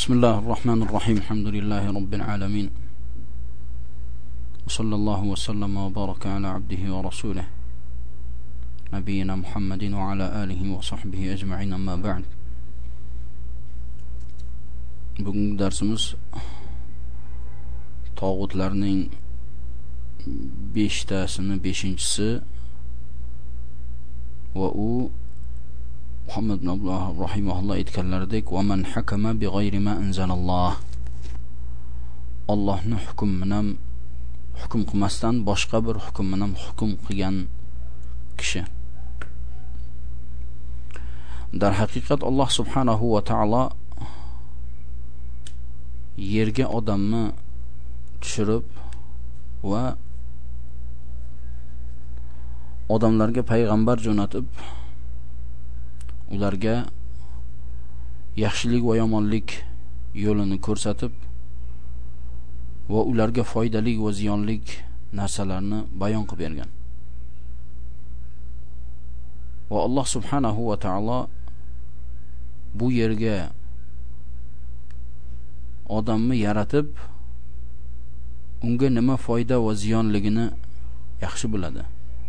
بسم الله الرحمن الرحيم الحمد لله رب العالمين وصلى الله وسلم وبارك على عبده ورسوله نبينا محمد وعلى آله وصحبه أجمعين أما بعد bugungi darsimiz tog'utlarning beshtasini beshinchisi va u muhammad ibn abdulloh rahimaulloh aytganlaridek vaman hakama big'ayri ma anzalalloh. Ollohni hukm bilan hukm qilmasdan boshqa bir hukm bilan hukm qilgan kishi. Dar haqiqat Alloh subhanahu va taolo yerga odamni tushirib va odamlarga payg'ambar jo'natib ularga yaxshilik va yomonlik yo'lini ko'rsatib va ularga foydali va ziyonlik narsalarni bayon qilib bergan. Va Alloh subhanahu va taolo bu yerga odamni yaratib unga nima foyda va ziyonligini yaxshi biladi.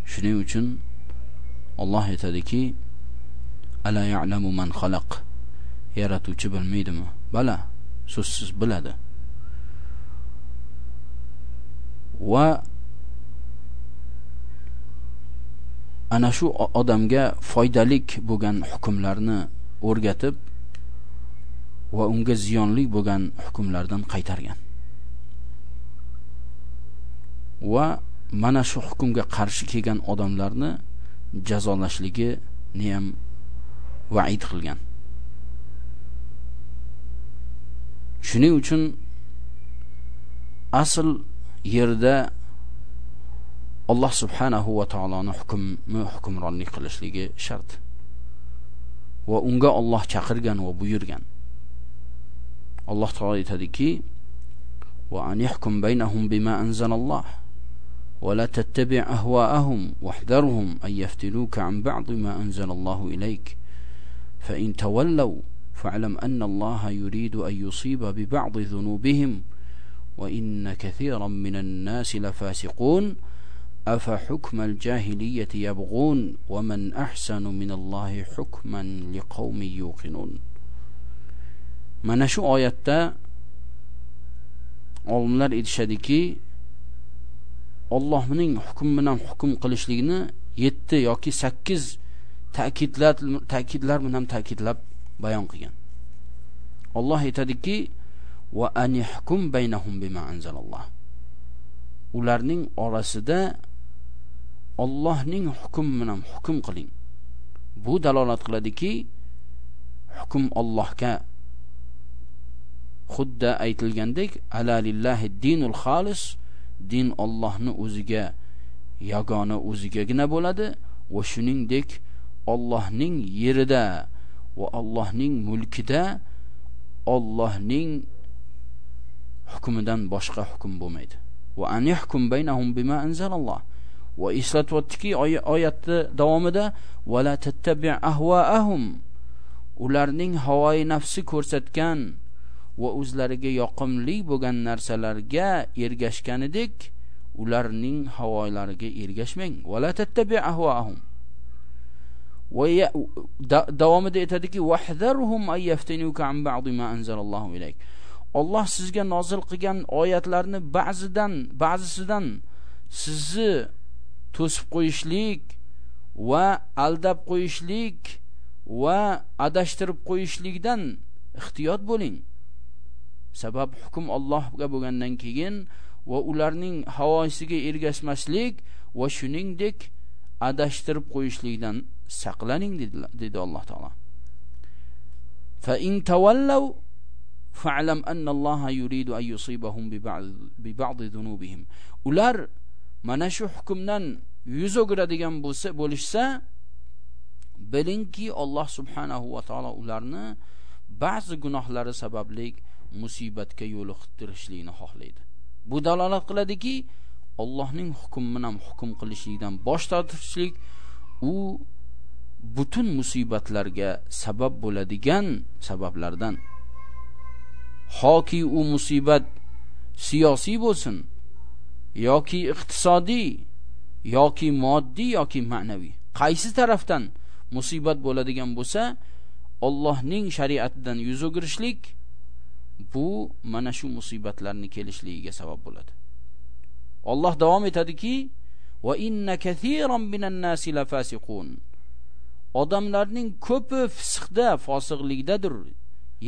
Shuning uchun Alloh aytadiki ala ya'lamu man xalaq yaratuvchi bilmaydimi? Bala so'zsiz biladi. Va ana shu odamga foydalik bo'lgan hukmlarni o'rgatib va unga ziyonli bo'lgan hukmlardan qaytargan. Va mana shu hukmga qarshi kelgan odamlarni jazolashligi ham vaid qilgan shuning uchun asl yerda Alloh subhanahu va taoloni hukmi hukmronlik qilishligi shart va unga Alloh chaqirgan va buyurgan Alloh taolo aytadiki va an yahkum baynahum bima anzalalloh ولا تتبع أهواءهم واحذرهم أن يفتنوك عن بعض ما أنزل الله إليك فإن تولوا فاعلم أن الله يريد أن يصيب ببعض ذنوبهم وإن كثيرا من الناس لفاسقون أفحكم الجاهلية يبغون ومن أحسن من الله حكما لقوم يوقنون. Mana shu oyatda olimlar aytishadiki Allohning hukm bilan hukm qilishligini 7 yoki 8 ta'kidlar ta'kidlar bilan ta'kidlab bayon qilgan. Alloh aytadiki: "Va anihkum baynahum bima anzalalloh." Ularning orasida Allohning hukm bilan hukm qiling. Bu dalolat qiladiki, hukm Allohga xuddi aytilgandek, "Ala lillahi dinul xolis" din Allohni o'ziga yagona o'zigagina bo'ladi va shuningdek Allohning yerida va Allohning mulkida Allohning hukmidan boshqa hukm bo'lmaydi. Va an yahkum baynahum bima anzalalloh. Va eslatayotdiki oyatni davomida va la tattabi' ahwaahum ularning havoyi nafsi ko'rsatgan va o'zlariga yoqimli bo'lgan narsalarga ergashganidek ularning havoylariga ergashmang Va la tattabi ahwaahum davomida aytadiki vahzarhum ay yaftinuka an ba'd ma anzalallohu ilayk Alloh sizga nozil qilgan oyatlarni ba'zidan ba'zisidan sizni to'sib qo'yishlik va aldab qo'yishlik va adashtirib qo'yishlikdan ehtiyot bo'ling. Sabab hukm Allohga bo'lgandan keyin va ularning havoisiga ergashmaslik va shuningdek adashtirib qo'yishlikdan saqlaning dedi Alloh taolo. Fa in tawallaw fa'lam anna Alloha yuridu an yusibahum bi ba'd dhunubihim. Ular mana shu hukmdan yuz o'giradigan bo'lsa bo'lishsa bilingki Alloh subhanahu va taolo ularni ba'zi gunohlari sababli musibatga yo'liqtirishlikni xohlaydi. Bu dalolat qiladiki Allohning hukmini bilan hukm qilishlikdan bosh tortishlik u butun musibatlarga sabab bo'ladigan sabablardan. Hoki u musibat siyosiy bo'lsin yoki iqtisodiy yoki moddiy yoki ma'naviy. Qaysi tarafdan musibat bo'ladigan bo'lsa Allohning shariatidan yuz o'girishlik bu mana shu musibatlarni kelishligiga sabab bo'ladi. Alloh davom etadiki va inna kathiran minan nasi lafasiqun odamlarning ko'pi fisqda fosiqlikdadir.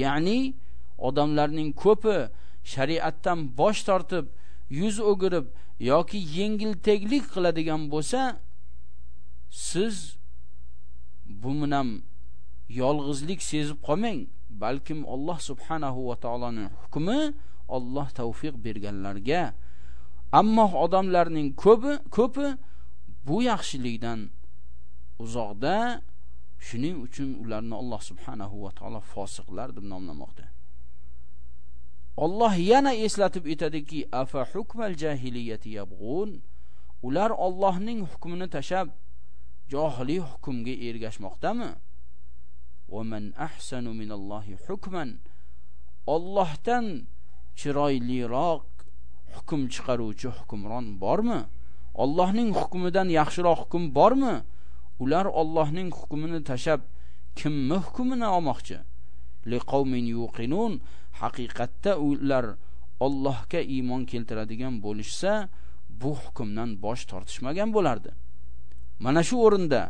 Ya'ni odamlarning ko'pi shariatdan bosh tortib yuz o'girib yoki yengilteglik qiladigan bo'lsa siz bu bilan yolg'izlik sezib qolmang. Balkim Alloh subhanahu va taoloning hukmi Alloh tavfiq berganlarga. Ammo odamlarning ko'pi ko'pi bu yaxshilikdan uzoqda shuning uchun ularni Alloh subhanahu va taolo fosiqlar deb nomlamoqda. Alloh yana eslatib aytadiki afa hukmal jahiliyati yabg'un ular Allohning hukmini tashab johiliy hukmga ergashmoqdami? Va man ahsanu minallohi hukman? Allohdan chiroyliroq hukm chiqaruvchi hukmron bormi? Allohning hukmidan yaxshiroq hukm bormi? ular Allohning hukmini tashab kimni hukmini olmoqchi liqaumin yuqinun haqiqatda ular Allohga iymon keltiradigan bo'lishsa bu hukmdan bosh tortishmagan bo'lardi mana shu o'rinda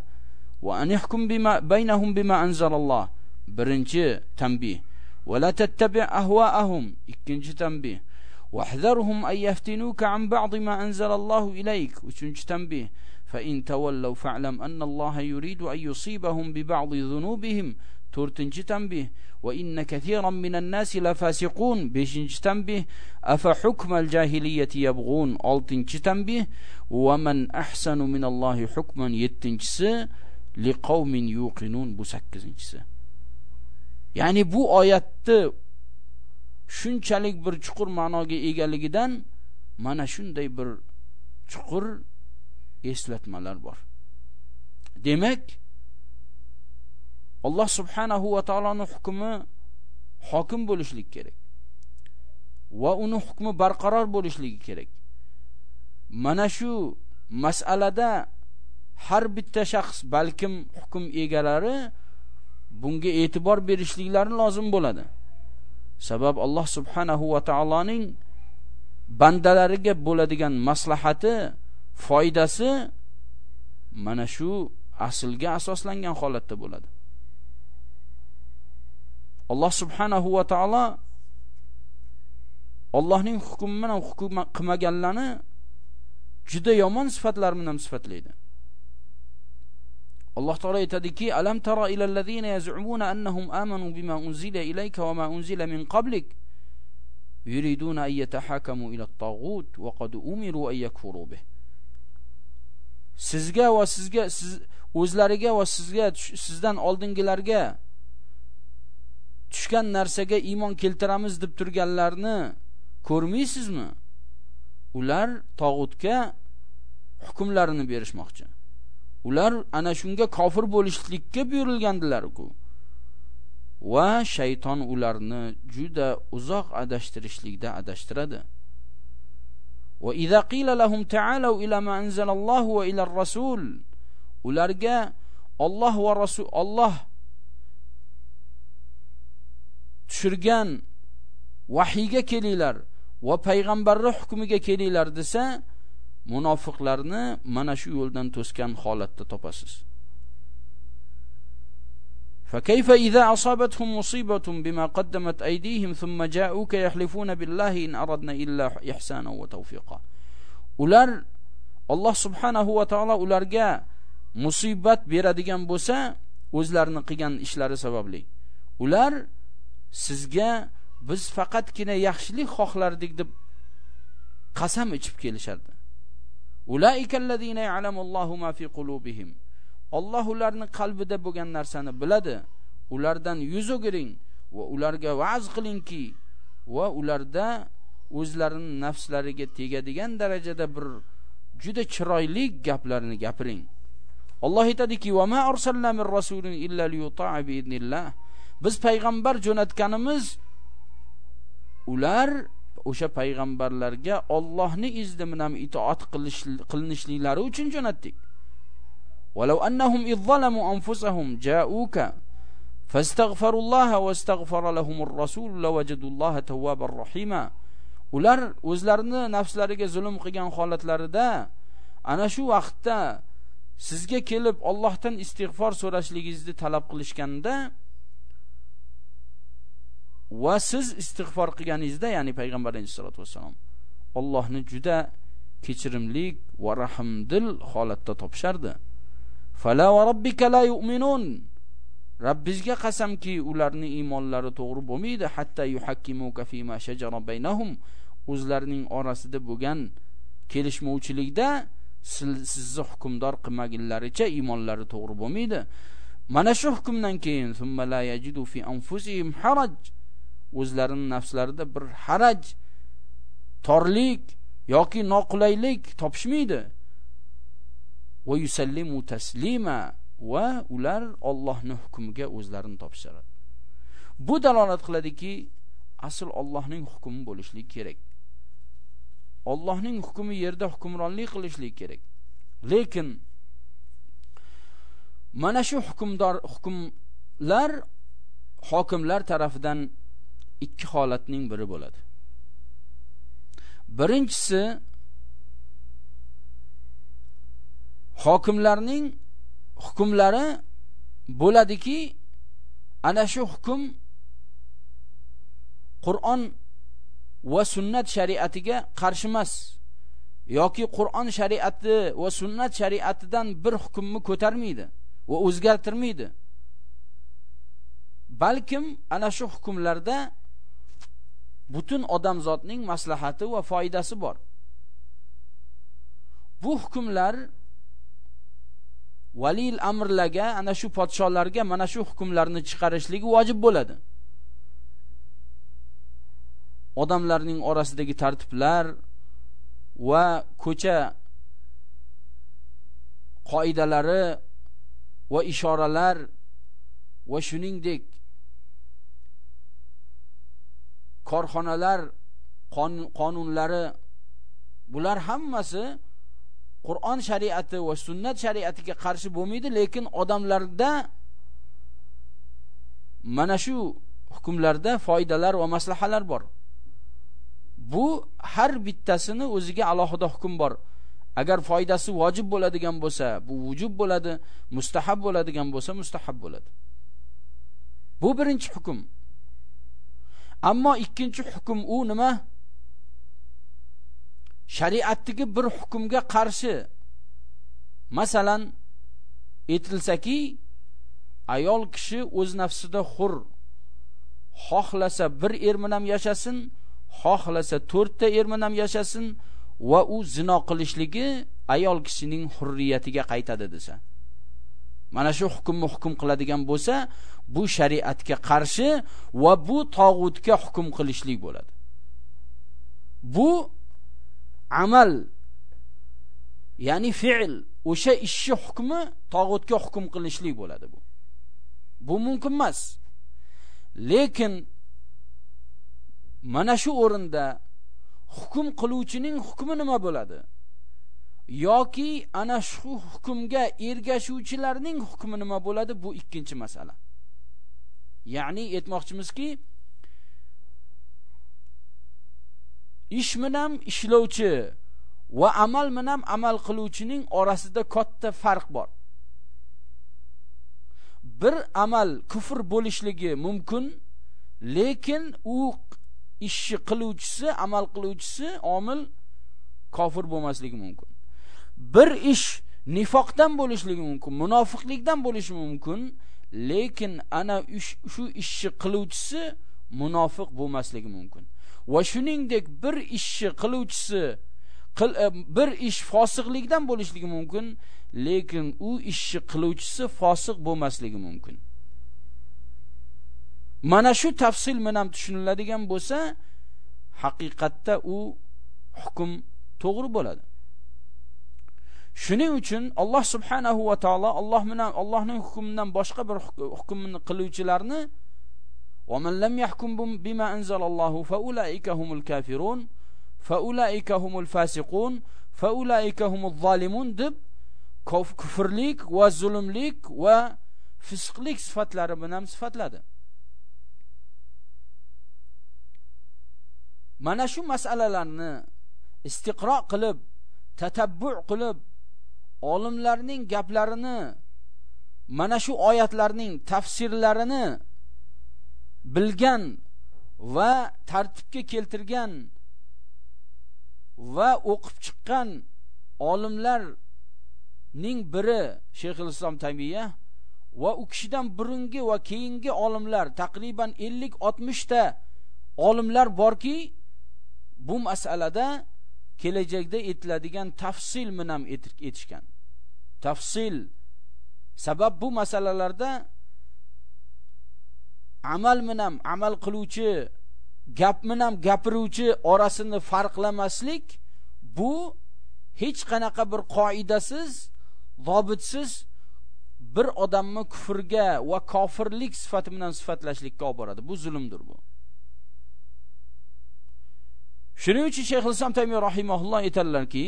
va anihkum bima baynahum bima anzalalloh birinchi tanbih va la tattabi' ahwa'ahum ikkinchi tanbih واحذرهم أن يفتنوك عن بعض ما أنزل الله إليك وشنش تنبيه فإن تولوا فاعلم أن الله يريد أن يصيبهم ببعض ذنوبهم تورتنج تنبيه وإن كثيرا من الناس لفاسقون بيشنج تنبيه أفحكم الجاهلية يبغون ألتنج تنبيه ومن أحسن من الله حكما يتنجس لقوم يوقنون بسكزنجس يعني بو آيات shunchalik bir chuqur ma'noga egaligidan mana shunday bir chuqur eslatmalar bor. Demak alloh subhanahu va taoloning hukmi hokim bo'lishlik kerak va uni hukmi barqaror bo'lishligi kerak. Mana shu masalada har bitta shaxs balkim hukm egalari bunga e'tibor berishliklari lozim bo'ladi. Sabab alloh subhanahu va taoloning bandalariga bo'ladigan maslahati foydasi mana shu aslga asoslangan holatda bo'ladi. Alloh subhanahu va taolo Allohning hukmi bilan hukm qilmaganlarni juda yomon sifatlar bilan sifatlaydi. Alloh taolo aytadiki alam tara ila allazina yaz'umuna annahum amanu bima unzila ilayka va ma unzila min qablik? Yuriduna an yatahakamu ila at-taghut wa qad umiru an yakfuru sizga va sizga siz o'zlariga va sizga sizdan oldingilarga tushgan narsaga iymon keltiramiz deb turganlarni ko'rmaysizmi? Ular tog'utga hukmlarini berishmoqchi. Ular ana shunga kofir bo'lishlikka buyurilgandilar-ku. Va shayton ularni juda uzoq adashtirishlikda adashtiradi. Va قيل لهم lahum إلى ila أنزل الله va ila ar-rasul. Ularga Alloh va rasul Alloh tushirgan vahiyga kelinglar va payg'ambarni hukmiga kelinglar desa munofiqlarni mana shu yo'ldan to'sgan holatda topasiz. فكيف إذا أصابتهم مصيبة بما قدمت أيديهم ثم جاءوك يحلفون بالله إن أردنا إلا إحسانا وتوفيقا ular Alloh subhanahu va taolo ularga musibat beradigan bo'lsa o'zlarini qilgan ishlari sababli ular sizga biz faqatgina yaxshilik xohlardik deb qasam ichib kelishardi ulaikallazina ya'lamullohu ma fi qulubihim Alloh ularning qalbida bo'lgan narsani biladi. Ulardan yuz o'giring va ularga va'z qilingki va ularda o'zlarining nafslariga tegadigan darajada bir juda chiroyli gaplarni gapiring. Alloh aytadiki va ma arsalna min rasulin illa liyuta'a bi idnillah biz payg'ambar jo'natganimiz ular o'sha payg'ambarlarga Allohning izni bilan itoat qilinishliklari uchun jo'natdik. ولو أنهم إذ ظلموا أنفسهم جاءوك فاستغفروا الله واستغفر لهم الرسول لوجدوا الله توابا رحيما ular o'zlarini nafslariga zulm qilgan holatlarida ana shu vaqtda sizga kelib Allohdan istig'for so'rashligingizni talab qilishganda va siz istig'for qilganingizda ya'ni payg'ambar alayhisolatu vassalom Allohni juda kechirimlik va rahmdil holatda topishardi Fala va robbika la yu'minun. Rabbizga qasamki ularning iymonlari to'g'ri bo'lmaydi hatta yuhakkimuka fima shajara baynahum. O'zlarining orasida bo'lgan kelishmovchilikda sizni hukmdor qilmaginlaricha iymonlari to'g'ri bo'lmaydi. Mana shu hukmdan keyin summa la yajidu fi anfusihim haraj. O'zlarining nafslarida bir haraj torlik yoki noqulaylik topishmaydi. Va yusallimu taslima va ular Allohning hukmiga o'zlarini topshiradi. Bu dalolat qiladiki asl Allohning hukmi bo'lishligi kerak. Allohning hukmi yerda hukmronlik qilishligi kerak. Lekin mana shu hukmdor hukmlar hokimlar tarafidan ikki holatning biri bo'ladi. Birinchisi hokimlarning hukmlari bo'ladiki ana shu hukm Qur'on va sunnat shariatiga qarshi emas yoki Qur'on shariati va sunnat shariatidan bir hukmni ko'tarmaydi va o'zgartirmaydi. Balkim ana shu hukmlarda butun odamzodning maslahati va foydasi bor. Bu hukmlar valil amrlarga ana shu podsholarga mana shu hukmlarni chiqarishligi vojib bo'ladi. Odamlarning orasidagi tartiblar va ko'cha qoidalari va ishoralar va shuningdek korxonalar qonunlari bular hammasi Qur'on shariati va sunnat shariatiga qarshi bo'lmaydi, lekin odamlarda mana shu hukmlarda foydalar va maslahalar bor. Bu har bittasini o'ziga alohida hukm bor. Agar foydasi vojib bo'ladigan bo'lsa, bu vujub bo'ladi, mustahab bo'ladigan bo'lsa, mustahab bo'ladi. Bu birinchi hukm. Ammo ikkinchi hukm u nima? Shariatdagi bir hukmga qarshi. Masalan aytilsaki ayol kishi o'z nafsida hur xohlasa bir er bilan yashasin xohlasa to'rtta er bilan yashasin va u zino qilishligi ayol kishining hurriyatiga qaytadi desa. Mana shu hukmni hukm qiladigan bo'lsa bu shariatga qarshi va bu tog'utga hukm qilishlik bo'ladi. Bu amal ya'ni fe'l o'sha ishni hukmi tog'utga hukm qilinishlik bo'ladi bu. Bu mumkin emas. Lekin mana shu o'rinda hukm qiluvchining hukmi nima bo'ladi? Yoki ana shu hukmga ergashuvchilarning hukmi nima bo'ladi? Bu ikkinchi masala. Ya'ni aytmoqchimizki ish bilan ishlovchi va amal bilan amal qiluvchining orasida katta farq bor. Bir amal kufr bo'lishligi mumkin lekin u ishni qiluvchisi amal qiluvchisi omil kofir bo'lmasligi mumkin. Bir ish nifoqdan bo'lishligi mumkin munofiqlikdan bo'lishi mumkin lekin ana shu ishni qiluvchisi munofiq bo'lmasligi mumkin. Va shuningdek bir ishni qiluvchisi qil, e, bir ish fosiqlikdan bo'lishligi mumkin lekin u ishni qiluvchisi fosiq bo'lmasligi mumkin. Mana shu tafsil bilan tushuniladigan bo'lsa haqiqatda u hukm to'g'ri bo'ladi. Shuning uchun Alloh subhanahu va taolo Alloh bilan Allohning hukmidan boshqa bir hukmni qiluvchilarni ومن لم يحكم بما أنزل الله فأولئك هم الكافرون فأولئك هم الفاسقون فأولئك هم الظالمون deb kufrlik va zulmlik va fisqlik sifatlari bilan sifatladi mana shu masalalarni istiqro qilib tatabbu qilib olimlarning gaplarini mana shu oyatlarning tafsirlarini bilgan va tartibga keltirgan va o'qib chiqqan olimlarning biri Sheyxul Islom Taymiya va u kishidan burungi va keyingi olimlar taqriban 50-60 ta olimlar borki bu masalada kelajakda etiladigan tafsil bilan etishgan. Tafsil sabab bu masalalarda amal bilan amal qiluvchi gap bilan gapiruvchi orasini farqlamaslik bu hech qanaqa bir qoidasiz zobitsiz bir odamni kufrga va kofirlik sifati bilan sifatlashlikka olib boradi. Bu zulmdir bu. Shuning uchun shayx islom taymiy rahimahulloh aytadilarki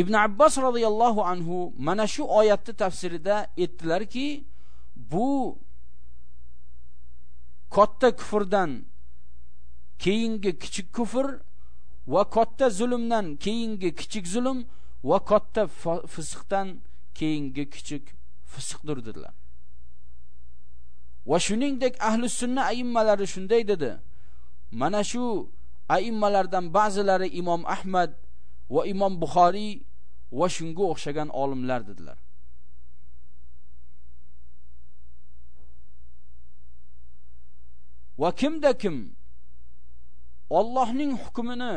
ibn abbos roziyallohu anhu mana shu oyatni tafsirida aytdilarki bu katta kufrdan keyingi kichik kufr va katta zulmdan keyingi kichik zulm va katta fisqdan keyingi kichik fisqdir dedilar. Va shuningdek ahli sunna aimmalari shunday dedi. Mana shu aimmalardan ba'zilari imom ahmad va imom buxoriy va shunga o'xshagan olimlar dedilar. Va kimda kim? Allohning hukmini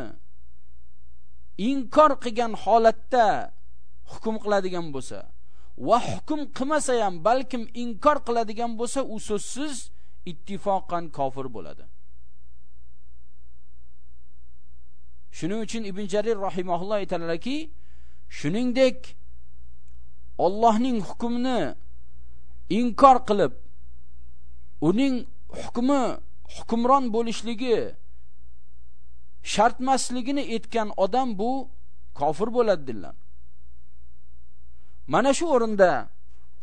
inkor qilgan holatda hukm qiladigan bo'lsa va hukm qilmasa ham balkim inkor qiladigan bo'lsa u so'zsiz ittifoqan kofir bo'ladi. Shuning uchun ibn jarir rahimahulloh aytadilarki shuningdek Allohning hukmini inkor qilib uning hukmi hukmron bo'lishligi shartmasligini aytgan odam bu kofir bo'ladi dedilar mana shu o'rinda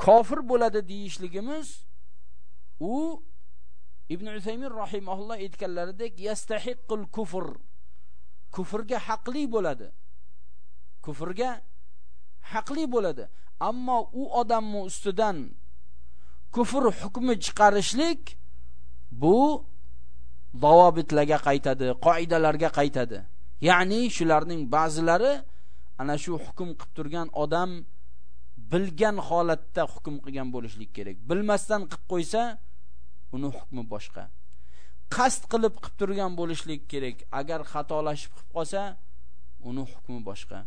kofir bo'ladi deyishligimiz u ibn usaymin rahimahulloh aytganlaridek yastahiqqul kufr. Kufrga haqli bo'ladi. Kufrga haqli bo'ladi. Ammo u odamning ustidan kufr hukmi chiqarishlik bu davobitlarga qaytadi qoidalarga qaytadi. Ya'ni shularning ba'zilari ana shu hukm qilib turgan odam bilgan holatda hukm qilgan bo'lishlik kerak. Bilmasdan qilib qo'ysa uni hukmi boshqa. Qasd qilib qilib turgan bo'lishlik kerak. Agar xatolashib qilib qolsa uni hukmi boshqa.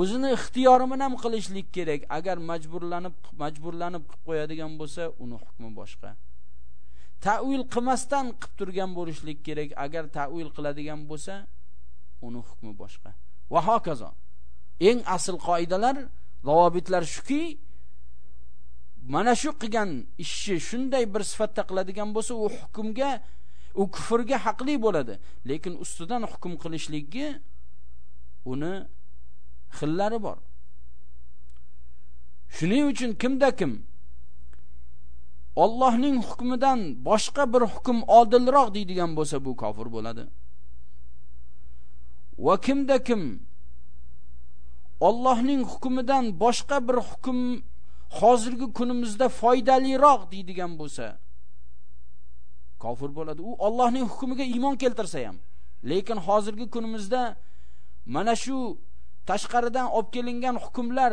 O'zini ixtiyori bilan qilishlik kerak. Agar majburlanib majburlanib qilib qo'yadigan bo'lsa uni hukmi boshqa. Ta'wil qilmasdan qilib turgan bo'lishlik kerak. Agar ta'wil qiladigan bo'lsa uni hukmi boshqa. Va hokazo. Eng asl qoidalar davobitlar shuki mana shu qilgan ishni shunday bir sifatda qiladigan bo'lsa u hukmga u kufrga haqli bo'ladi. Lekin ustidan hukm qilishlikka uni xillari bor. Shuning uchun kimda kim Allohning hukmidan boshqa bir hukm odilroq deydigan bo'lsa bu kofir bo'ladi. Va kimda kim Allohning hukmidan boshqa bir hukm hozirgi kunimizda foydaliroq deydigan bo'lsa kofir bo'ladi. U Allohning hukmiga iymon keltirsa ham lekin hozirgi kunimizda mana shu tashqaridan olib kelingan hukmlar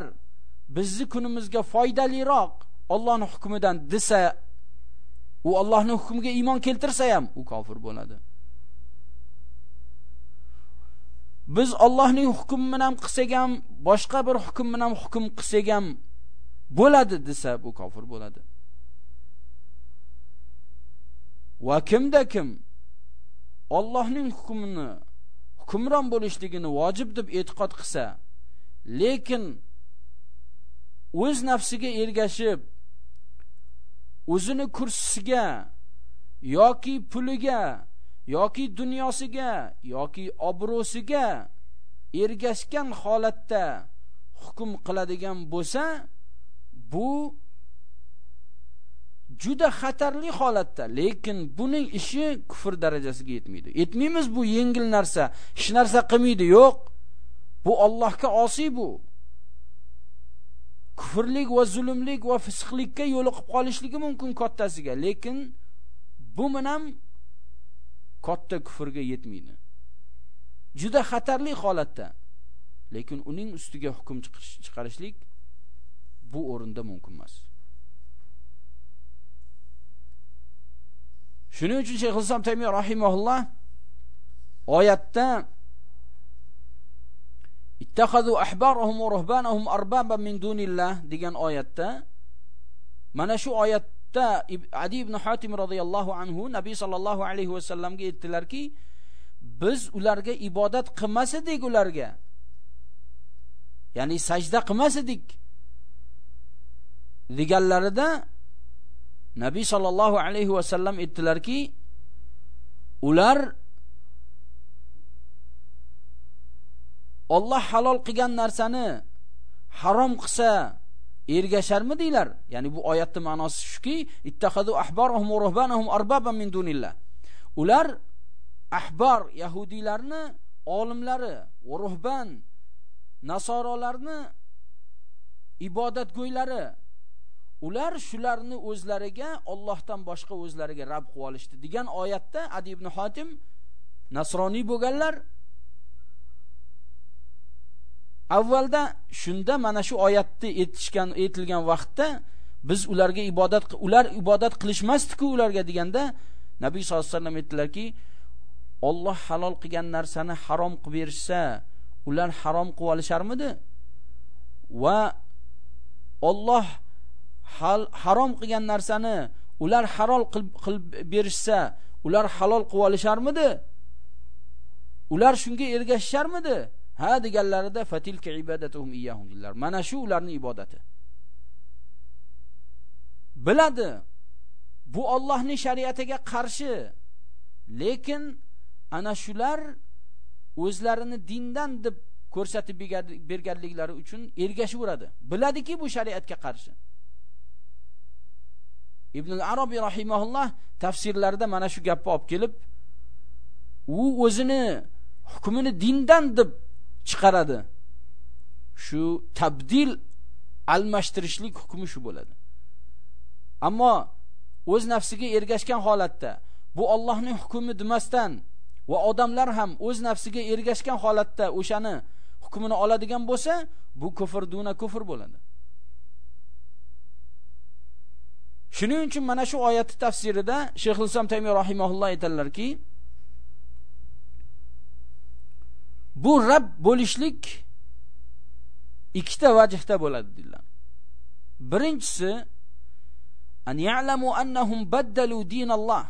bizni kunimizga foydaliroq Allohning hukmidan desa u Allohning hukmiga iymon keltirsa ham u kofir bo'ladi. Biz Allohning hukmi bilan qilsak ham boshqa bir hukm bilan hukm qilsak ham bo'ladi desa bu kofir bo'ladi. Va kimda kim Allohning hukmini hukmron bo'lishligini vojib deb e'tiqod qilsa lekin o'z nafsiga ergashib o'zini kursisiga yoki puliga yoki dunyosiga yoki obro'siga ergashgan holatda hukm qiladigan bo'lsa bu juda xatarli holatda lekin buning ishi kufr darajasiga yetmaydi. Yetmaymiz bu yengil narsa hech narsa qilmaydi yo'q. Bu Allohga osiy bu. Kufrlik va zulmlik va fisqlikka yo'liqib qolishligi mumkin kattasiga. Lekin bu bilan katta kufrga yetmaydi. Juda xatarli holatda. Lekin uning ustiga hukm chiqarishlik bu o'rinda mumkin emas. Shuning uchun shayx islom taymiy rahimahulloh oyatda ittakhadhu ahbarahum va ruhbanahum arbaban min dunillah degan oyatda mana shu oyatda Adi ibn Hatim radhiyallohu anhu Nabiy sallallohu alayhi va sallamga aytdilarki biz ularga ibodat qilmas edik ularga. ya'ni sajda qilmas edik deganlarida Nabiy sallallohu alayhi va sallam aytdilarki ular Alloh halol qilgan narsani harom qilsa ergasharmidinglar ya'ni bu oyatning ma'nosi shuki ittakhadu ahbarahum va ruhbanahum arbaban min dunillah. Ular ahbar yahudiylarni olimlari va ruhban nasorolarni ibodatgo'ylari ular shularni o'zlariga Allohdan boshqa o'zlariga rab qilib olishdi degan oyatda Adi ibn Hotim nasroniy bo'lganlar avvalda shunda mana shu oyatni aytishgan aytilgan vaqtda biz ularga ibodat ular ibodat qilishmasdi-ku ularga deganda Nabiy sollallohu alayhi vasallam aytdilarki Alloh halol qilgan narsani harom qilib berishsa ular harom qilib olisharmidi? Va Alloh harom qilgan narsani ular halol qilib berishsa ular halol qilib olisharmidi? Ular shunga ergashisharmidi? Ha deganlarida fatilka ibadatuhum iyyahum dedilar. Mana shu ularning ibodati. Biladi bu Allohning shariatiga qarshi. Lekin ana shular o'zlarini dindan deb ko'rsatib berganliklari uchun ergashaveradi biladiki bu shariatga qarshi. Ibn al-arabiy rahimahulloh tafsirlarida mana shu gapni olib kelib u o'zini hukmini dindan deb chiqaradi. Shu tabdil almashtirishlik hukmi shu bo'ladi. Ammo o'z nafsiga ergashgan holatda bu Allohning hukmi demasdan va odamlar ham o'z nafsiga ergashgan holatda o'shani hukmini oladigan bo'lsa bu kufr duna kufr bo'ladi. Shuning uchun mana shu oyatni tafsirida shayx islom taymiy rahimahulloh aytadilarki bu rab bo'lishlik ikkita vajhda bo'ladi deydilar birinchisi an ya'lamu annahum baddalu dinalloh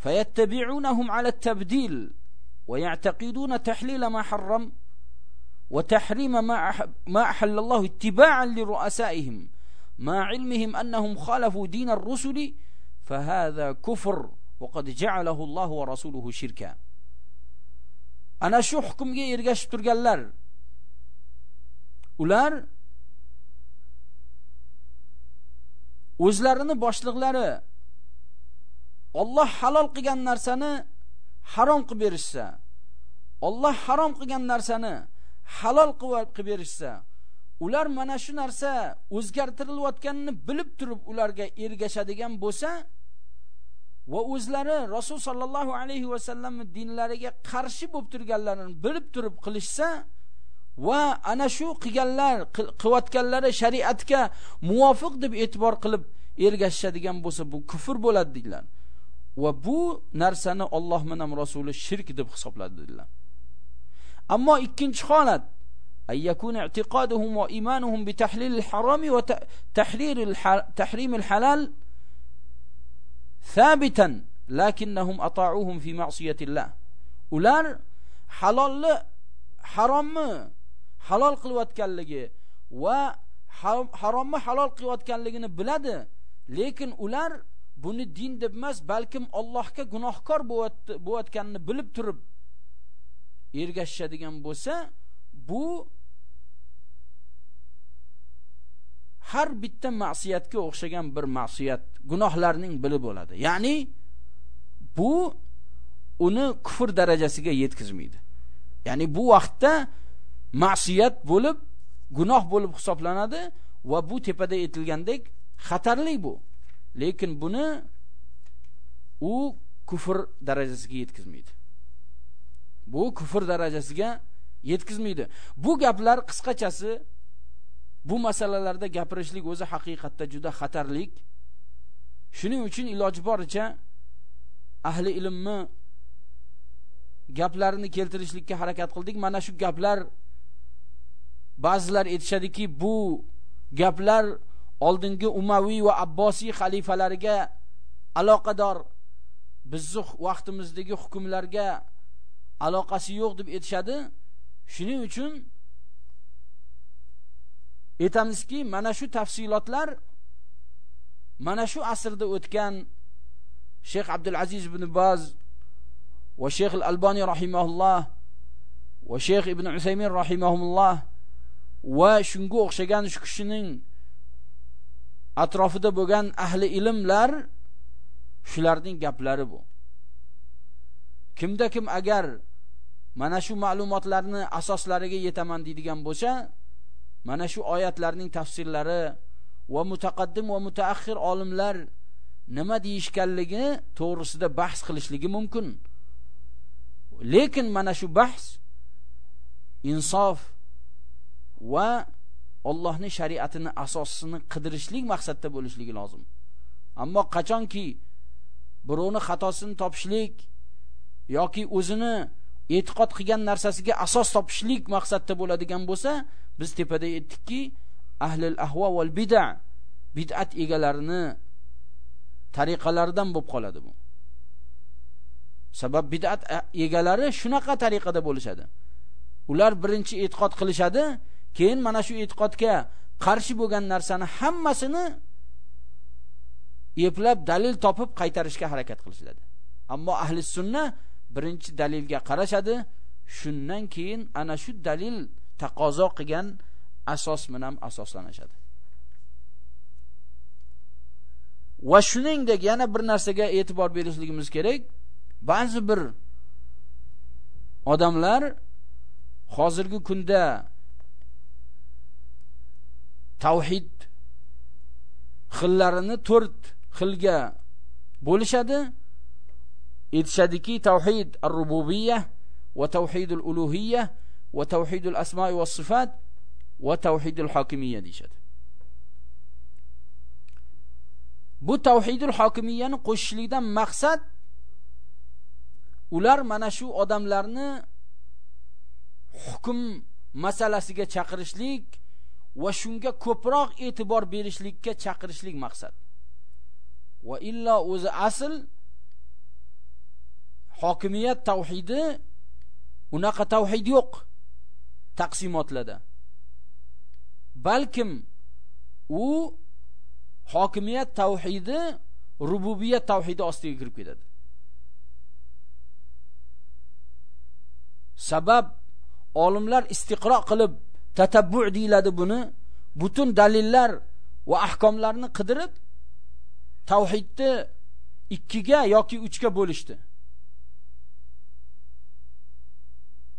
فيتبعونهم على التبديل ويعتقدون تحليل ما حرم وتحريم ما ما أحل الله اتباعا لرؤسائهم مع علمهم أنهم خالفوا دين الرسل فهذا كفر وقد جعله الله ورسوله شركا ana shu hukmga ergashib turganlar. Ular o'zlarini boshliqlari Alloh halol qilgan narsani harom qilib berishsa Alloh harom qilgan narsani halol qilib berishsa ular mana shu narsa o'zgartirilayotganini bilib turib ularga ergashadigan bo'lsa va o'zlari Rasul sallallohu alayhi va sallam dinlariga qarshi bo'lib turganlarini bilib turib qilishsa va ana shu qilganlar qilayotganlari shariatga muvofiq deb e'tibor qilib ergashishadigan bo'lsa bu kufr bo'ladi deydilar. Va bu narsani Alloh bilan Rasuli shirk deb hisobladi dedilar. Ammo ikkinchi holat ayyakun i'tiqoduhum va imanuhum bi tahlil al-haram va tahrir thabitan lakinnahum ata'uhum fi ma'siyatillah. Ular halolni haromni halol qilayotganligi va haromni halol qilayotganligini biladi. Lekin ular buni din deb emas balkim Allohga gunohkor bo'layotganini bilib turib ergashadigan bo'lsa bu har bitta ma'siyatga o'xshagan bir ma'siyat gunohlarning biri bo'ladi. Ya'ni bu uni kufr darajasiga yetkazmaydi. Ya'ni bu vaqtda ma'siyat bo'lib gunoh bo'lib hisoblanadi va bu tepada aytilgandek xatarli bu. Lekin buni u kufr darajasiga yetkazmaydi. Bu kufr darajasiga yetkazmaydi. Bu gaplar qisqachasi bu masalalarda gapirishlik o'zi haqiqatda juda xatarlik. Shuning uchun iloji boricha ahli ilmni gaplarini keltirishlikka harakat qildik. Mana shu gaplar ba'zilar aytishadiki bu gaplar oldingi umaviy va abbosiy xalifalariga aloqador. Bizni vaqtimizdagi hukmlarga aloqasi yo'q deb aytishadi. Shuning uchun aytamizki mana shu tafsilotlar mana shu asrda o'tgan Sheyx Abdul Aziz ibn Baz va Sheyx Al-Albani rahimahulloh va Sheyx Ibn Usaymin rahimahumulloh va shunga o'xshagan shu kishining atrofida bo'lgan ahli ilmlar shularning gaplari bu. Kimda kim agar mana shu ma'lumotlarni asoslariga yetaman deydigan bo'lsa mana shu oyatlarning tafsirlari va mutaqaddim va mutaaxir olimlar nima deyishganligi to'g'risida bahs qilishligi mumkin lekin mana shu bahs insof va Allohning shariatini asosini qidirishlik maqsadda bo'lishligi lozim. Ammo qachonki birovni xatosini topishlik yoki o'zini e'tiqod qilgan narsasiga asos topishlik maqsadda bo'ladigan bo'lsa, biz tepada aytdikki, ahlul ahvo val bid'a bid'at egalarini tariqalaridan bo'lib qoladi bu. Sabab bid'at egalari shunaqa tariqada bo'lishadi. Ular birinchi e'tiqod qilishadi, keyin mana shu e'tiqodga qarshi bo'lgan narsani hammasini eplab dalil topib qaytarishga harakat qilishadi ammo ahli sunna birinchi dalilga qarashadi. Shundan keyin ana shu dalil taqozo qilgan asos bilan asoslanishadi. Va shuningdek yana bir narsaga e'tibor berishligimiz kerak. Ba'zi bir odamlar hozirgi kunda tavhid xillarini to'rt xilga bo'lishadi. Aytishadiki tavhid ar-rububiyya va tavhidul uluhiyya va tavhidul asma va sifat va tavhidul hokimiyya deyishadi bu tavhidul hokimiyyani qo'shishlikdan maqsad ular mana shu odamlarni hukm masalasiga chaqirishlik va shunga ko'proq e'tibor berishlikka chaqirishlik maqsad va illo o'zi asl hokimiyat tavhidi unaqa tavhid yo'q taqsimotlarda. Balkim u hokimiyat tavhidi rububiyat tavhidi ostiga kirib ketadi. Sabab olimlar istiqro qilib tatabbu deyiladi buni. Butun dalillar va ahkomlarni qidirib tavhidni ikkiga yoki uchga bo'lishdi.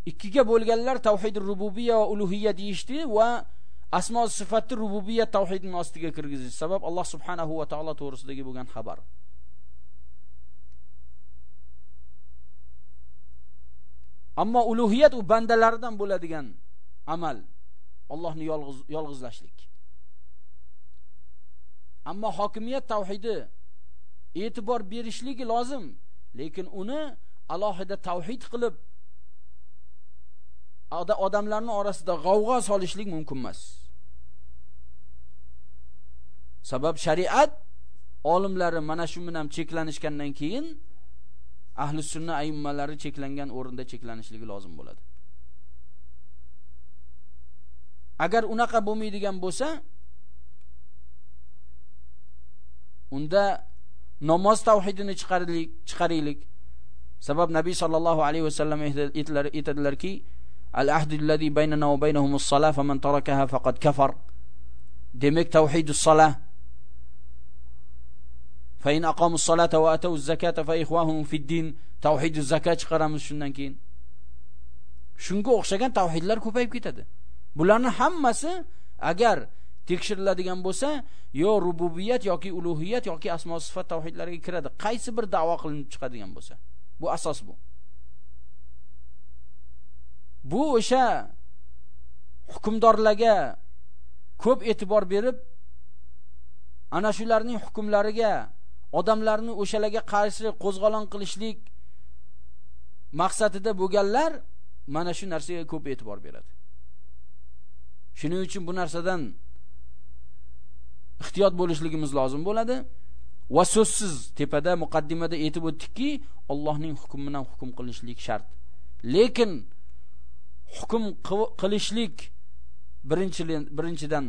Ikkiga bo'lganlar tavhid rububiyya va uluhiyya deyishdi va asmo sifatni rububiyya tavhidning ostiga kirgizish sabab Alloh subhanahu va taolo to'g'risidagi bo'lgan xabar ammo uluhiyat u bandalaridan bo'ladigan amal Allohni yolg'iz yolg'izlashlik. Ammo hokimiyat tavhidi e'tibor berishligi lozim, lekin uni alohida tavhid qilib odamlarning orasida g'avg'o solishlik mumkin emas. Sabab shariat olimlari mana shu bilan cheklanishgandan keyin ahli sunna aimmalari cheklangan o'rinda cheklanishligi lozim bo'ladi. agar unaqa bo'lmaydigan bo'lsa unda namoz tavhidini chiqaraylik chiqaraylik sabab nabiy sollallohu alayhi vasallam aytadilarki al ahdu allazi baynana va baynahum as-salah faman tarakaha faqad kafar demak tavhidus salah fa in aqamu as-salata va atu az-zakata fa ikhwahum fi din tavhiduz zakat chiqaramiz shundan keyin shunga o'xshagan tavhidlar ko'payib ketadi bularni hammasi agar tekshiriladigan bo'lsa yo rububiyat yoki ulug'iyat yoki asmo sifat tavhidlariga kiradi qaysi bir da'vo qilinib chiqadigan bo'lsa bu asos bu bu o'sha hukmdorlarga ko'p e'tibor berib ana shularning hukmlariga odamlarni o'shalarga qarshi qo'zg'olon qilishlik maqsadida bo'lganlar mana shu narsaga ko'p e'tibor beradi. Shuning uchun bu narsadan ehtiyot bo'lishligimiz lozim bo'ladi va so'zsiz tepada muqaddimada aytib o'tdikki Allohning hukmi bilan hukm qilishlik shart. Lekin hukm qilishlik birinchidan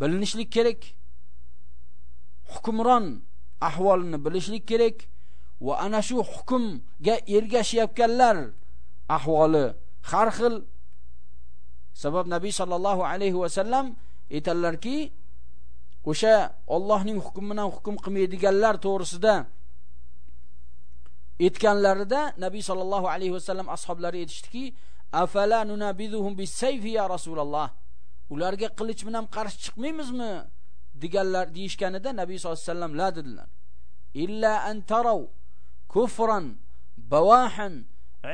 bilinishlik kerak. Hukmron ahvolini bilishlik kerak. Va ana shu hukmga ergashayotganlar ahvoli har xil. Sabab nabiy sallallohu alayhi vasallam aytadilarki o'sha Allohning hukmi bilan hukm qilmaydiganlar to'g'risida aytganlarida nabiy sallallohu alayhi vasallam ashablari aytishdiki afala nunabizuhum bisayfi ya rasululloh ularga qilich bilan qarshi chiqmaymizmi? Deganlar deyishganida nabiy sollallohu alayhi vasallam la dedilar. Illa an taraw kufran bawahan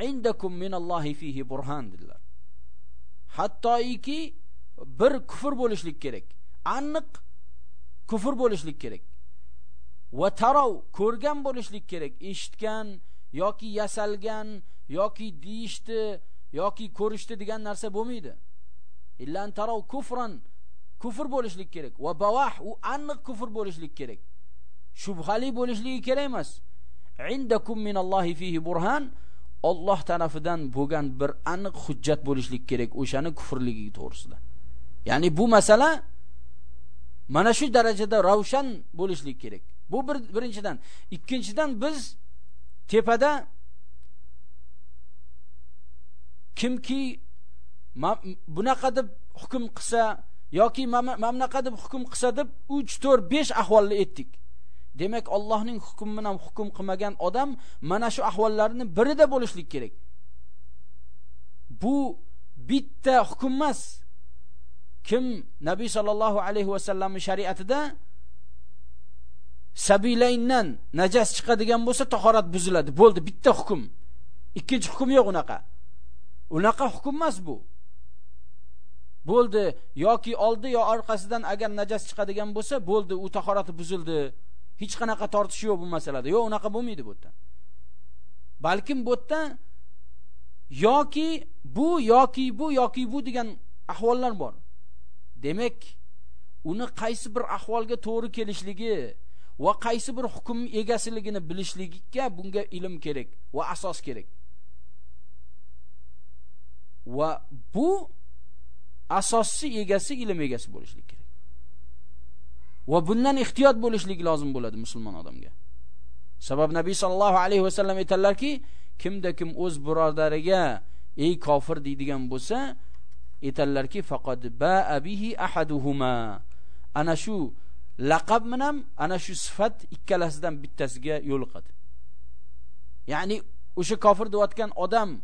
indakum min Allohi fihi burhan dedilar. Hattoiki bir kufr bo'lishlik kerak aniq kufr bo'lishlik kerak. Va tarav ko'rgan bo'lishlik kerak eshitgan yoki yasalgan yoki deyishdi yoki ko'rishdi degan narsa bo'lmaydi. Illan tarav kufran kufr bo'lishlik kerak. Va bawah u aniq kufr bo'lishlik kerak. Shubhali bo'lishligi kerak emas. Indakum minallohi fihi burhan. Alloh tarafidan bo'lgan bir aniq hujjat bo'lishlik kerak o'shani kufrligi to'g'risida. Ya'ni bu masala mana shu darajada ravshan bo'lishlik kerak. Bu bir birinchidan. Ikkinchidan biz tepada kimki bunaqa deb hukm qilsa yoki mamnaqa deb hukm qilsa deb 3 4 5 ahvolni aytdik. Demak Allohning hukmi bilan hukm qilmagan odam mana shu ahvollarni birida bo'lishlik kerak. Bu bitta hukm emas. Kim nabiy sallallohu alayhi vasallamning shariatida sabilayndan najas chiqadigan bo'lsa tahorat buziladi. Bo'ldi bitta hukm. Ikkinchi hukm yo'q unaqa. Unaqa hukm emas bu. Bo'ldi yoki oldi yo orqasidan agar najas chiqadigan bo'lsa bo'ldi u tahorati buzildi. Hech qanaqa tortish yo'q bu masalada. Yo'q unaqa bo'lmaydi bu yerda. Balkim bu yerda yoki bu yoki bu yoki bu degan ahvollar bor. Demak uni qaysi bir ahvolga to'g'ri kelishligi va qaysi bir hukm egasiligini bilishligiga bunga ilm kerak va asos kerak. Va bu asossi egasi ilm egasi bo'lishlik kerak. Va bundan ehtiyot bo'lishlik lozim bo'ladi musulmon odamga. Sabab nabiy sollallohu alayhi vasallam aytadilarki kimda kim o'z birodariga ey kofir deydigan bo'lsa aytadilarki faqad ba'a bihi ahaduhuma. Ana shu laqab bilan ana shu sifat ikkalasidan bittasiga yo'liqadi ya'ni o'sha kofir deyotgan odam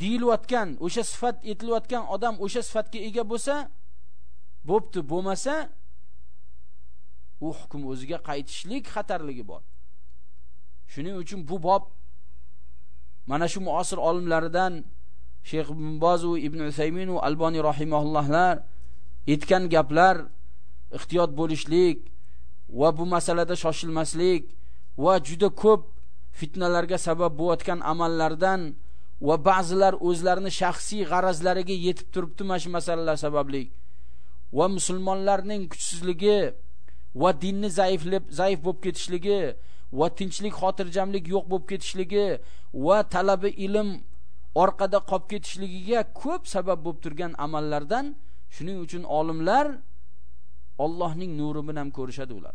deyilayotgan o'sha sifat etilayotgan odam o'sha sifatga ega bo'lsa bo'pti bo'lmasa u hukm o'ziga qaytishlik xatarligi bor. Shuning uchun bu bob mana shu muasir olimlaridan shayx ibn boz ibn usaymin va alboniy rahimahullohlar aytgan gaplar ehtiyot bo'lishlik va bu masalada shoshilmaslik va juda ko'p fitnalarga sabab bo'layotgan amallardan va ba'zilar o'zlarini shaxsiy g'arazlariga yetib turibdi mana shu masalalar sababli. Va musulmonlarning kuchsizligi va dinni zaiflab zaif bo'lib ketishligi va tinchlik xotirjamlik yo'q bo'lib ketishligi va talabi ilm orqada qolib ketishligiga ko'p sabab bo'lib turgan amallardan shuning uchun olimlar Allohning nuri bilan ko'rishadi ular.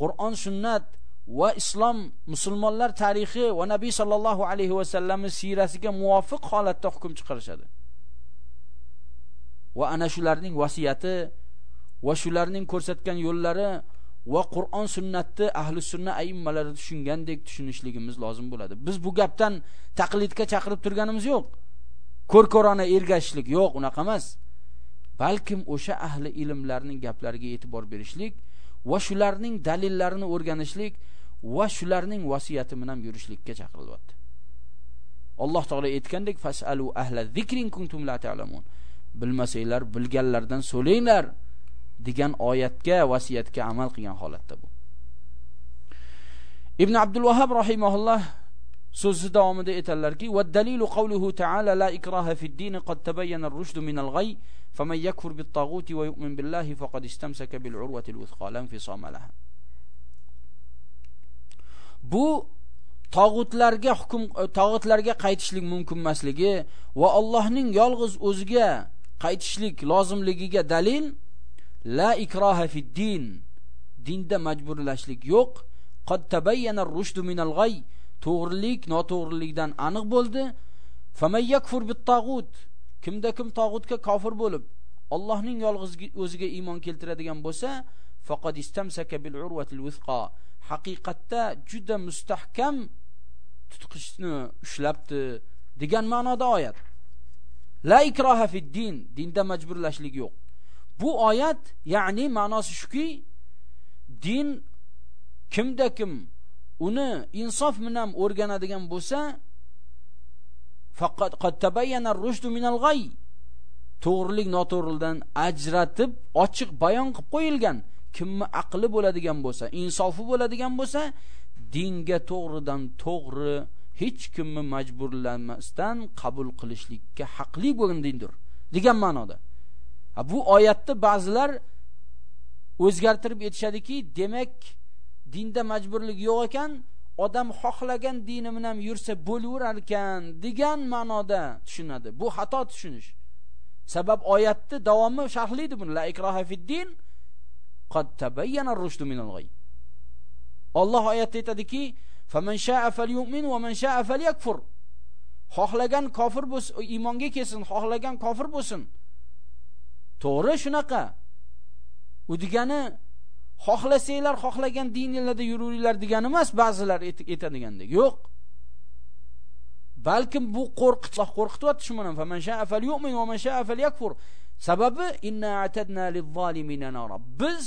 Qur'on sunnat va islom musulmonlar tarixi va nabiy sollallohu alayhi vasallamning siyrasiga muvofiq holatda hukm chiqarishadi va ana shularning vasiyati va shularning ko'rsatgan yo'llari va Qur'on sunnatni ahli sunna aimmalari tushungandek tushunishligimiz lozim bo'ladi. Biz bu gapdan taqlidga chaqirib turganimiz yo'q. Ko'r-ko'rona ergashishlik yo'q, unaqa emas. Balkim o'sha ahli ilmlarning gaplariga e'tibor berishlik va shularning dalillarini o'rganishlik va shularning vasiyati bilan yurishlikka chaqirilyapti. Alloh taolo aytgandek fasalu ahla zikrin kuntum la ta'lamun. Bilmasanglar bilganlardan so'ranglar. degan oyatga vasiyatga amal qilgan holatda bu ibn abdul vahhab rahimahulloh so'zi davomida aytadilarki va dalilu qawluhu ta'ala la ikraha fid din qad tabayyana ar-rushd min al-ghay faman yakfur bit-taghut wa yu'min billahi faqad istamsaka bil-urwati al-wuthqa lam fisama bu tog'utlarga hukm tog'utlarga qaytishlik mumkin emasligi va Allohning yolg'iz o'ziga qaytishlik lozimligiga dalil la ikroha fid din dinda majburlashlik yo'q. Qad tabayyana ar-rushd min al-ghay to'g'rilik noto'g'rilikdan aniq bo'ldi. Famay yakfur bit tag'ut kimda kim tog'utga kofir bo'lib Allohning yolg'iz o'ziga iymon keltiradigan bo'lsa faqad istamsaka bil urvatil wuthqa haqiqatda juda mustahkam tutqichni ushlabdi degan ma'noda oyat. La ikroha fid din. Dinda majburlashlik yo'q. Bu oyat ya'ni ma'nosi shuki din kimda kim uni insof bilan o'rganadigan bo'lsa faqat qad tabayyana ar-rushdu minal g'ay. To'g'rilik noto'g'rilikdan ajratib ochiq bayon qilib qo'yilgan kimni aqli bo'ladigan bo'lsa insofi bo'ladigan bo'lsa dinga to'g'ridan to'g'ri hech kimni majburlamasdan qabul qilishlikka haqli bo'lgan dindir degan ma'noda. Bu oyatni ba'zilar o'zgartirib aytishadiki demak dinda majburlik yo'q ekan odam xohlagan dini bilan yursa bo'laverar ekan degan ma'noda tushunadi. Bu xato tushunish. Sabab oyatni davomi sharhlaydi buni. La ikroha fid din qad tabayyana ar-rushdu minal g'ay Alloh oyatda aytadiki faman sha'a falyu'min va man sha'a falyakfur. Xohlagan kofir bo'lsin iymonga kelsin xohlagan kofir bo'lsin. To'g'ri shunaqa. U degani xohlasanglar xohlagan dininglarda yuringlar degani emas ba'zilar aytadigandek yo'q. Balkim bu qo'rqitsa ah, qo'rqityapti shu bilan faman sha'a falyu'min va man sha'a falyakfur. Sababi inna atadna lizzolimina nara. Biz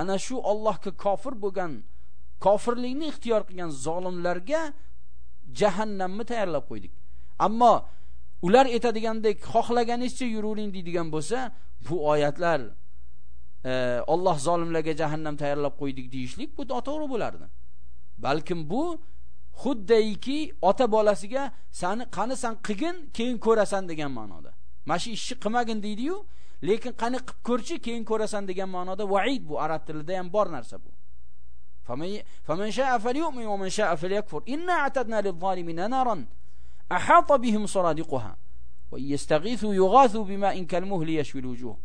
ana shu Allohga kofir bo'lgan kofirlikni ixtiyor qilgan zolimlarga jahannamni tayyorlab qo'ydik. Ammo ular aytadigandek xohlaganingizcha yuravering deydigan bo'lsa bu oyatlar Alloh zolimlarga jahannam tayyorlab qo'ydik deyishlik bu noto'g'ri bo'lardi balkim bu xuddayki ota bolasiga sani qani san qilgin keyin ko'rasan degan ma'noda mana shu ishni qilmagin deydi-yu lekin qani qilib ko'rchi keyin ko'rasan degan ma'noda vaid bu arab tilida ham bor narsa bu faman sha'a falyu'min va man sha'a falyakfur inna a'tadna lil-zolimina naran أحاط بهم صرادقها وإن يستغيثوا يغاثوا بماء كالمهل يشوي الوجوه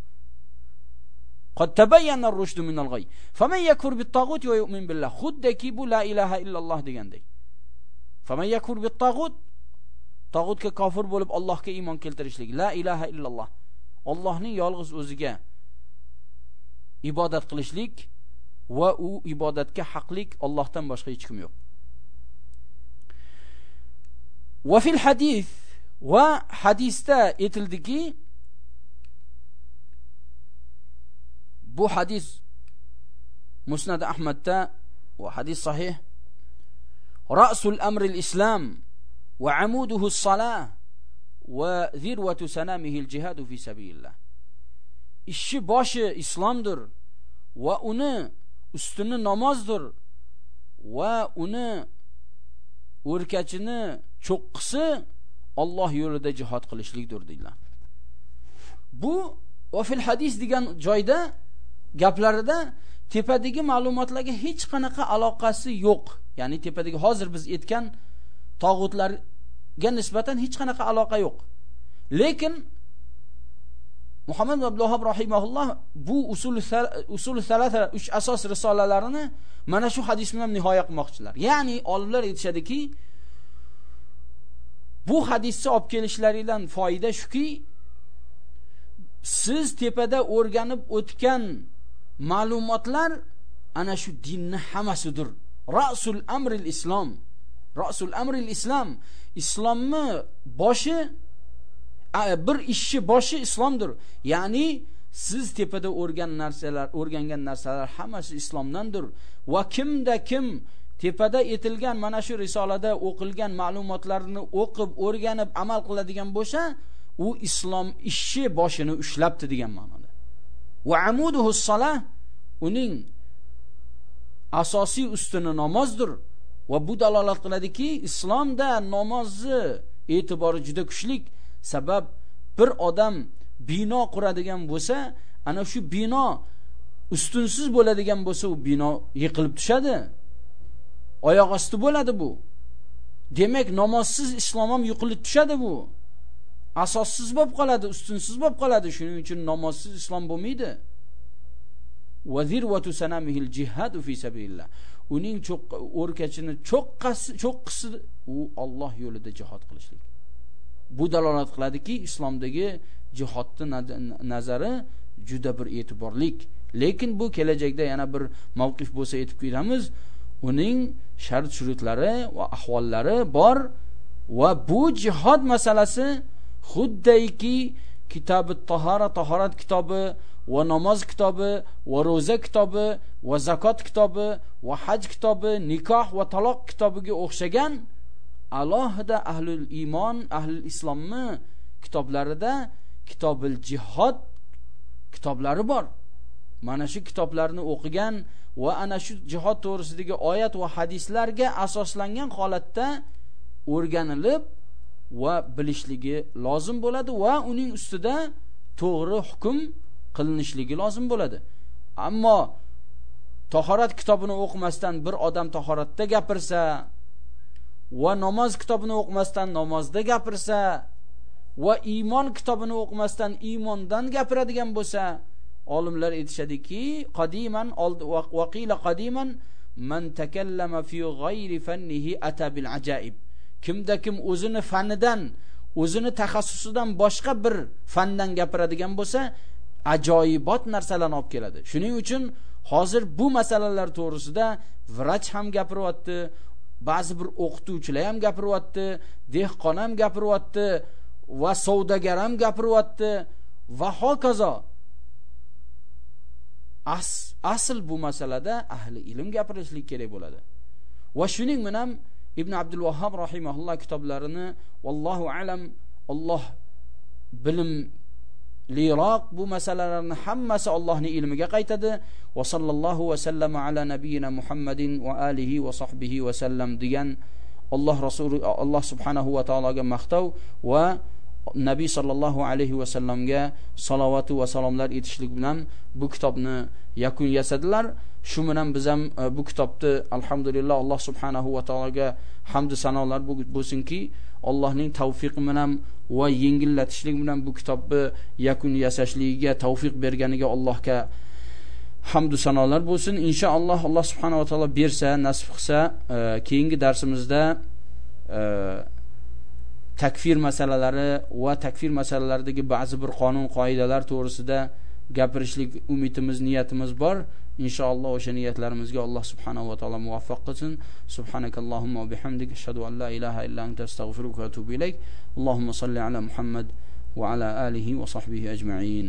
Qad tabayyana ar-rushd min al-ghay. Faman yakfur bit-taghut va yu'min billah. Xuddaki bu la ilaha illalloh degandek. Faman yakfur bit-taghut tag'utga kofir bo'lib Allohga iymon keltirishlik. La ilaha illalloh. Allohning yolg'iz o'ziga ibodat qilishlik va u ibodatga haqlik Allohdan boshqa hech kim yo'q. Va fil hadis va hadisda aytildiki bu hadis musnad ahmadda va hadis sahih ra'sul amri al-islam va amuduhu as-salah va zirvatu sanamihi al-jihad fi sabilillah ishi boshi islomdir va uni ustuni namozdir va uni o'rkachini cho'qqisi Alloh yo'lida jihad qilishlikdir deydilar. Bu va fil hadis degan joyda gaplarida tepadagi ma'lumotlarga hech qanaqa aloqasi yo'q. Ya'ni tepadagi hozir biz aytgan tog'utlarga nisbatan hech qanaqa aloqa yo'q. Lekin muhammad abdullahob rahimahulloh bu usul usul salata uch asos risolalarini mana shu hadis bilan nihoya qilmoqchilar ya'ni olimlar aytishadiki bu hadisni olib kelishlaridan foyda shuki siz tepada o'rganib o'tgan ma'lumotlar ana shu dinni hammasidir. Rasul amril islom. Rasul amril islom islomni boshi bir ishchi boshi islomdir. Ya'ni siz tepada o'rgan narsalar o'rgangan narsalar hammasi islomdandir. Va kimda kim tepada etilgan mana shu risolada o'qilgan ma'lumotlarni o'qib o'rganib amal qiladigan bo'lsa u islom ishchi boshini ushlabdi degan ma'no. Va amuduhu solah uning asosiy ustuni namozdir. Va bu dalolat qiladiki islomda namozni e'tibori juda kuchlik. Sabab bir odam bino quradigan bo'lsa ana shu bino ustunsiz bo'ladigan bo'lsa u bino yiqilib tushadi. Oyoq osti bo'ladi bu. Demak namozsiz islom ham yiqilib tushadi bu. Asossiz bo'lib qoladi ustunsiz bo'lib qoladi. Shuning uchun namozsiz islom bo'lmaydi. Vazirvatu al-jihadu fi sabilillah. Uning o'rkachini cho'qqasi cho'qqisi u Alloh yo'lida jihad qilishlik. Bu dalolat qiladiki islomdagi jihodni nazari juda bir e'tiborlik. Lekin bu kelajakda yana bir mavqif bo'lsa aytib ketamiz uning shart shurutlari va ahvollari bor. Va bu jihod masalasi xuddayki kitobi tahora tahorat kitobi va namoz kitobi va ro'za kitobi va zakot kitobi va haj kitobi nikoh va taloq kitobiga o'xshagan alohida ahlul iymon ahlul islomni kitoblarida kitobil jihod kitoblari bor. Mana shu kitoblarni o'qigan va ana shu jihod to'g'risidagi oyat va hadislarga asoslangan holatda o'rganilib va bilishligi lozim bo'ladi va uning ustida to'g'ri hukm qilinishligi lozim bo'ladi. Ammo tahorat kitobini o'qimasdan bir odam tahoratda gapirsa va namoz kitobini o'qimasdan namozda gapirsa va iymon kitobini o'qimasdan iymondan gapiradigan bo'lsa olimlar aytishadiki qadiman vaqila qadiman man takallama fi g'ayri fannihi ata bil ajaib. Kimda kim o'zini fanidan o'zini taxassusidan boshqa bir fandan gapiradigan bo'lsa ajoyibot narsalarni olib keladi. Shuning uchun hozir bu masalalar to'g'risida vrach ham gapiryapti ba'zi bir o'qituvchilar ham gapiryapti dehqon ham gapiryapti va savdogar ham gapiryapti va hokazo. As, asl bu masalada ahli ilm gapirishlik kerak bo'ladi. Va shuning bilan ibn abdul Wahhab rahimahulloh kitoblarini vallohu alam Alloh bilim liroq bu masalalarni hammasi Allohning ilmiga qaytadi. Va sallallohu va sallama ala nabiyina Muhammadin va alihi va sahbihi va sallam degan Alloh rasuli Alloh subhanahu va taologa maqtov va nabiy sollallohu alayhi vasallamga salovatu va salomlar etishlik bilan bu kitobni yakun yasadilar. Shu bilan biz ham e, bu kitobni alhamdulillah alloh subhanahu va taologa hamdu sanolar bo'lsinki allohning tavfiqi bilan va yengillatishlik bilan bu kitobni yakun yasashligiga tavfiq berganiga allohga hamdu sanolar bo'lsin. Inshaalloh alloh subhanahu va taolo bersa nasib qilsa e, keyingi darsimizda e, takfir masalalari va takfir masalalaridagi ba'zi bir qonun qoidalar to'g'risida gapirishlik umidimiz niyatimiz bor. Inshaalloh o'sha niyatlarimizga alloh subhanahu va taolo muvaffaq qilsin. Subhanakallohumma va bihamdik. Ashhadu an la ilaha illa anta astag'firuka va atubu ilayk. Allohumma salli ala muhammad va ala alihi va sahbihi ajma'in.